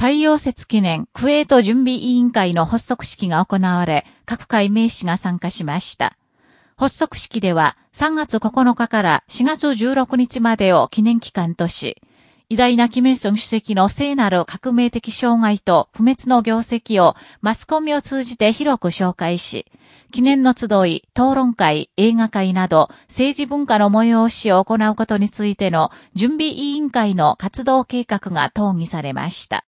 太陽節記念クエート準備委員会の発足式が行われ、各界名士が参加しました。発足式では3月9日から4月16日までを記念期間とし、偉大なキム・イルソン主席の聖なる革命的障害と不滅の業績をマスコミを通じて広く紹介し、記念の集い、討論会、映画会など政治文化の催しを行うことについての準備委員会の活動計画が討議されました。